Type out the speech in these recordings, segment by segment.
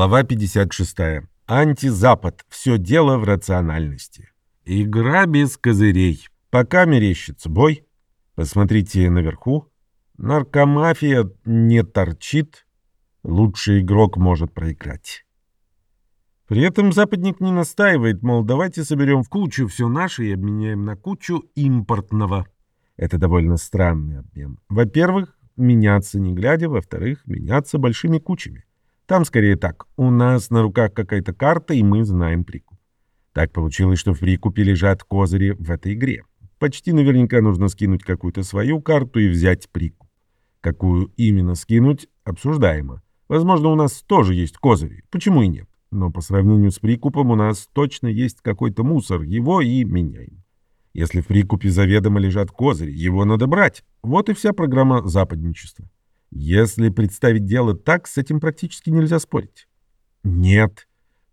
Глава 56. Антизапад. Все дело в рациональности. Игра без козырей. Пока мерещится бой. Посмотрите наверху. Наркомафия не торчит. Лучший игрок может проиграть. При этом западник не настаивает, мол, давайте соберем в кучу все наше и обменяем на кучу импортного. Это довольно странный обмен. Во-первых, меняться не глядя, во-вторых, меняться большими кучами. Там скорее так. У нас на руках какая-то карта, и мы знаем прикуп. Так получилось, что в прикупе лежат козыри в этой игре. Почти наверняка нужно скинуть какую-то свою карту и взять прикуп. Какую именно скинуть, обсуждаемо. Возможно, у нас тоже есть козыри. Почему и нет? Но по сравнению с прикупом у нас точно есть какой-то мусор. Его и меняем. Если в прикупе заведомо лежат козыри, его надо брать. Вот и вся программа западничества. Если представить дело так, с этим практически нельзя спорить. Нет,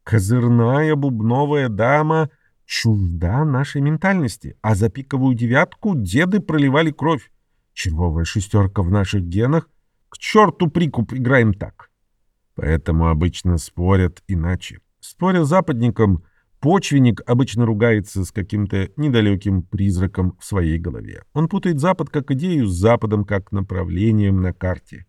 козырная бубновая дама чужда нашей ментальности, а за пиковую девятку деды проливали кровь. Червовая шестерка в наших генах. К черту прикуп, играем так. Поэтому обычно спорят иначе. Споря с западником — Почвенник обычно ругается с каким-то недалеким призраком в своей голове. Он путает Запад как идею с Западом как направлением на карте.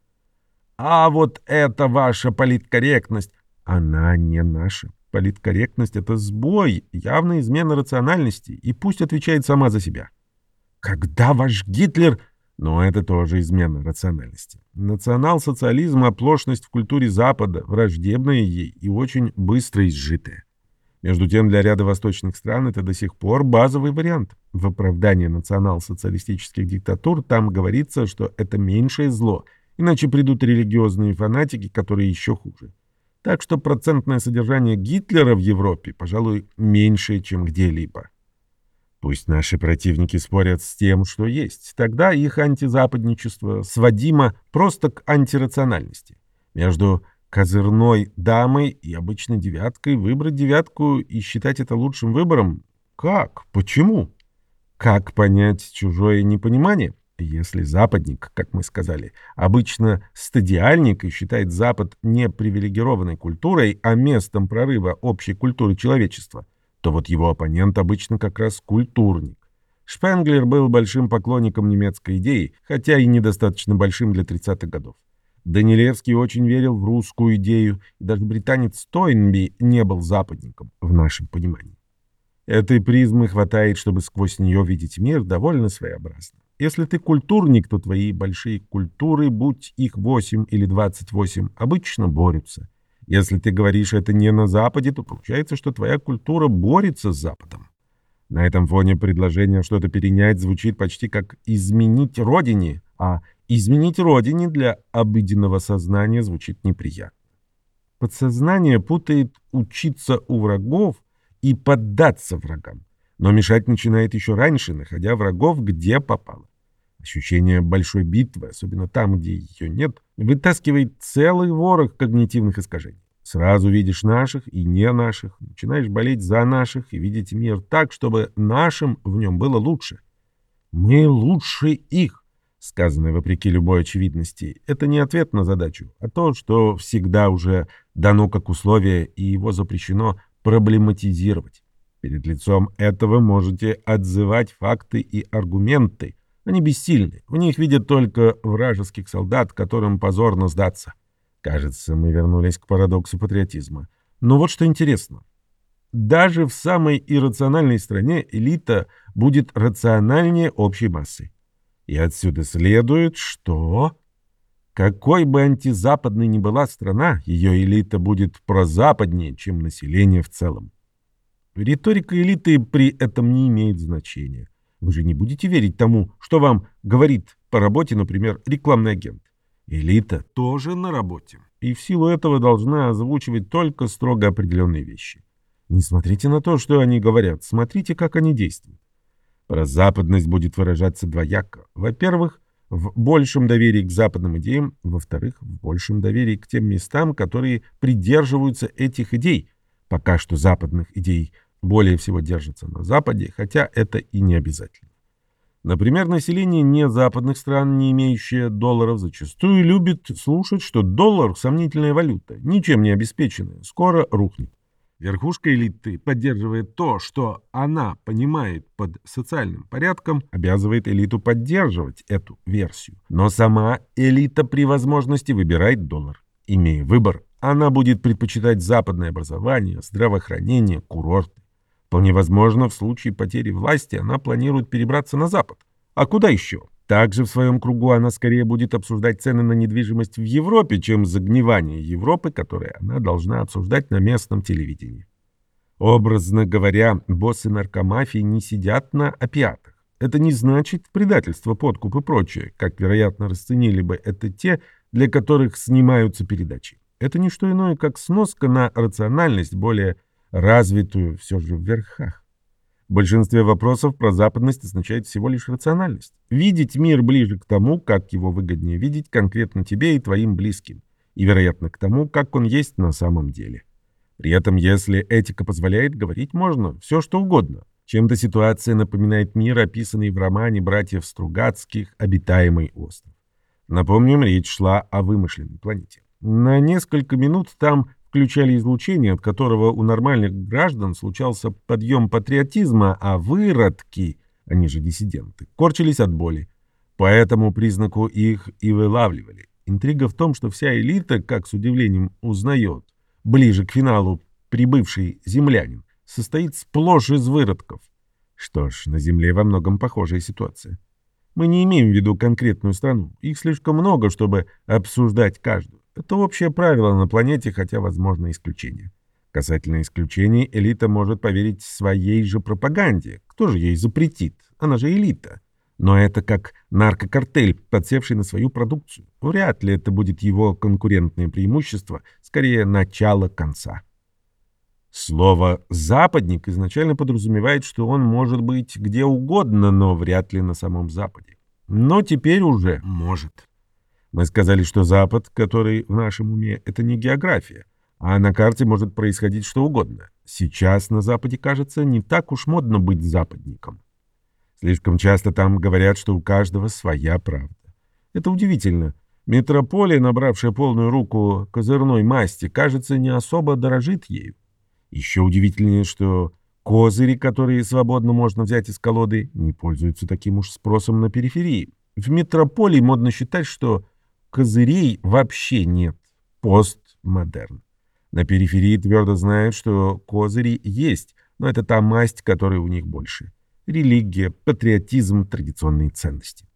А вот это ваша политкорректность. Она не наша. Политкорректность — это сбой, явная измена рациональности, и пусть отвечает сама за себя. Когда ваш Гитлер... Но это тоже измена рациональности. Национал-социализм — оплошность в культуре Запада, враждебная ей и очень быстро изжитая. Между тем, для ряда восточных стран это до сих пор базовый вариант. В оправдании национал-социалистических диктатур там говорится, что это меньшее зло, иначе придут религиозные фанатики, которые еще хуже. Так что процентное содержание Гитлера в Европе, пожалуй, меньше, чем где-либо. Пусть наши противники спорят с тем, что есть. Тогда их антизападничество сводимо просто к антирациональности. Между козырной дамой и обычной девяткой, выбрать девятку и считать это лучшим выбором? Как? Почему? Как понять чужое непонимание? Если западник, как мы сказали, обычно стадиальник и считает Запад не привилегированной культурой, а местом прорыва общей культуры человечества, то вот его оппонент обычно как раз культурник. Шпенглер был большим поклонником немецкой идеи, хотя и недостаточно большим для 30-х годов. Данилевский очень верил в русскую идею, и даже британец Стойнби не был западником в нашем понимании. Этой призмы хватает, чтобы сквозь нее видеть мир довольно своеобразно. Если ты культурник, то твои большие культуры, будь их 8 или 28, обычно борются. Если ты говоришь это не на Западе, то получается, что твоя культура борется с Западом. На этом фоне предложение что-то перенять звучит почти как «изменить родине», а Изменить родине для обыденного сознания звучит неприятно. Подсознание путает учиться у врагов и поддаться врагам, но мешать начинает еще раньше, находя врагов где попало. Ощущение большой битвы, особенно там, где ее нет, вытаскивает целый ворох когнитивных искажений. Сразу видишь наших и не наших, начинаешь болеть за наших и видеть мир так, чтобы нашим в нем было лучше. Мы лучше их сказанное вопреки любой очевидности, это не ответ на задачу, а то, что всегда уже дано как условие, и его запрещено проблематизировать. Перед лицом этого можете отзывать факты и аргументы. Они бессильны. В них видят только вражеских солдат, которым позорно сдаться. Кажется, мы вернулись к парадоксу патриотизма. Но вот что интересно. Даже в самой иррациональной стране элита будет рациональнее общей массы. И отсюда следует, что... Какой бы антизападной ни была страна, ее элита будет прозападнее, чем население в целом. Риторика элиты при этом не имеет значения. Вы же не будете верить тому, что вам говорит по работе, например, рекламный агент. Элита тоже на работе, и в силу этого должна озвучивать только строго определенные вещи. Не смотрите на то, что они говорят, смотрите, как они действуют. Прозападность будет выражаться двояко. Во-первых, в большем доверии к западным идеям, во-вторых, в большем доверии к тем местам, которые придерживаются этих идей. Пока что западных идей более всего держатся на Западе, хотя это и не обязательно. Например, население незападных стран, не имеющее долларов, зачастую любит слушать, что доллар – сомнительная валюта, ничем не обеспеченная, скоро рухнет. Верхушка элиты поддерживает то, что она понимает под социальным порядком, обязывает элиту поддерживать эту версию. Но сама элита при возможности выбирает доллар. Имея выбор, она будет предпочитать западное образование, здравоохранение, курорты. Вполне возможно, в случае потери власти она планирует перебраться на Запад. А куда еще? Также в своем кругу она скорее будет обсуждать цены на недвижимость в Европе, чем загнивание Европы, которое она должна обсуждать на местном телевидении. Образно говоря, боссы наркомафии не сидят на опиатах. Это не значит предательство, подкуп и прочее, как, вероятно, расценили бы это те, для которых снимаются передачи. Это не что иное, как сноска на рациональность более развитую все же в верхах. В большинстве вопросов про западность означает всего лишь рациональность. Видеть мир ближе к тому, как его выгоднее видеть конкретно тебе и твоим близким, и, вероятно, к тому, как он есть на самом деле. При этом, если этика позволяет, говорить можно все, что угодно. Чем-то ситуация напоминает мир, описанный в романе братьев Стругацких «Обитаемый остров». Напомним, речь шла о вымышленной планете. На несколько минут там включали излучение, от которого у нормальных граждан случался подъем патриотизма, а выродки, они же диссиденты, корчились от боли. По этому признаку их и вылавливали. Интрига в том, что вся элита, как с удивлением узнает, ближе к финалу прибывший землянин, состоит сплошь из выродков. Что ж, на Земле во многом похожая ситуация. Мы не имеем в виду конкретную страну. Их слишком много, чтобы обсуждать каждую. Это общее правило на планете, хотя возможно исключение. Касательно исключений, элита может поверить своей же пропаганде. Кто же ей запретит? Она же элита. Но это как наркокартель, подсевший на свою продукцию. Вряд ли это будет его конкурентное преимущество, скорее начало конца. Слово «западник» изначально подразумевает, что он может быть где угодно, но вряд ли на самом Западе. Но теперь уже может. Мы сказали, что Запад, который в нашем уме, это не география, а на карте может происходить что угодно. Сейчас на Западе, кажется, не так уж модно быть западником. Слишком часто там говорят, что у каждого своя правда. Это удивительно. Метрополия, набравшая полную руку козырной масти, кажется, не особо дорожит ею. Еще удивительнее, что козыри, которые свободно можно взять из колоды, не пользуются таким уж спросом на периферии. В метрополии модно считать, что козырей вообще нет. Постмодерн. На периферии твердо знают, что козыри есть, но это та масть, которой у них больше. Религия, патриотизм, традиционные ценности.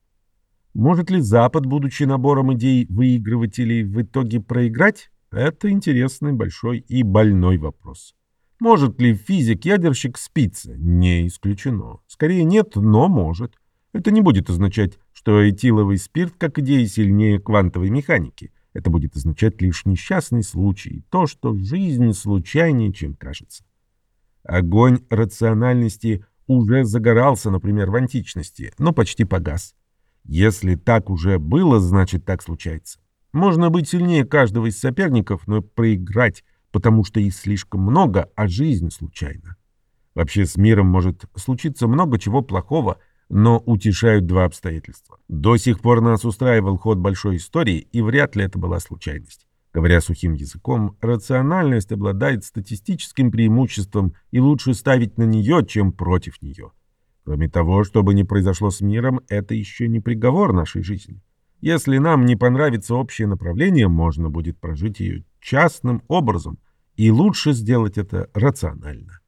Может ли Запад, будучи набором идей выигрывателей, в итоге проиграть? Это интересный, большой и больной вопрос. Может ли физик-ядерщик спиться? Не исключено. Скорее нет, но может. Это не будет означать, что этиловый спирт как идея сильнее квантовой механики. Это будет означать лишь несчастный случай, то, что жизнь случайнее, чем кажется. Огонь рациональности уже загорался, например, в античности, но почти погас. Если так уже было, значит так случается. Можно быть сильнее каждого из соперников, но проиграть, потому что их слишком много, а жизнь случайна. Вообще с миром может случиться много чего плохого – но утешают два обстоятельства. До сих пор нас устраивал ход большой истории, и вряд ли это была случайность. Говоря сухим языком, рациональность обладает статистическим преимуществом, и лучше ставить на нее, чем против нее. Кроме того, что бы ни произошло с миром, это еще не приговор нашей жизни. Если нам не понравится общее направление, можно будет прожить ее частным образом, и лучше сделать это рационально.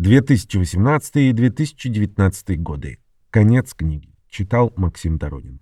2018 и 2019 годы. Конец книги. Читал Максим Доронин.